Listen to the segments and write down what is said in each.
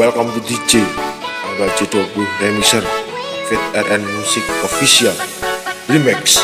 Welcome to DJ Angga J20 Remixer Fit RN Music Official Remix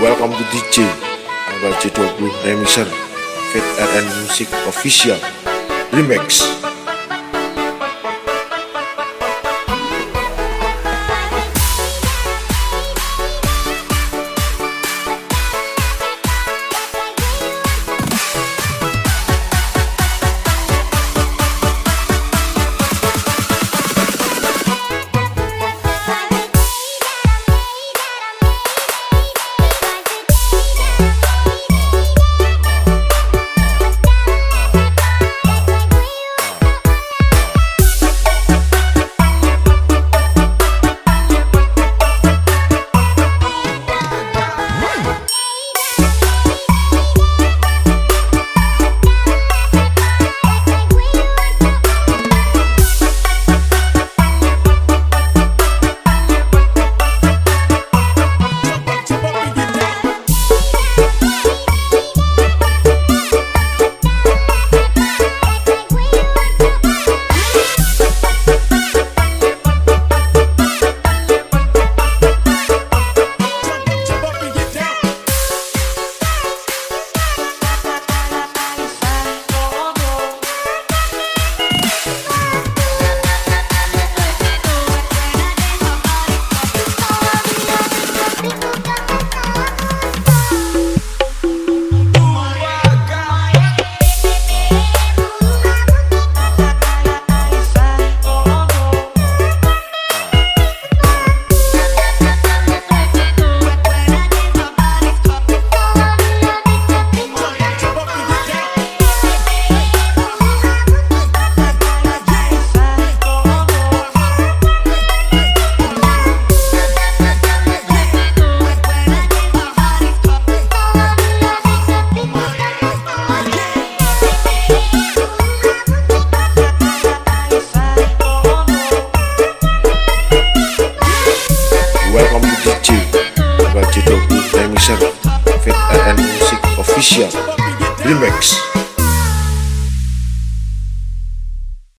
Welcome to DJ Angga J20 Remixer Fit RN Music Official Remix Official Remix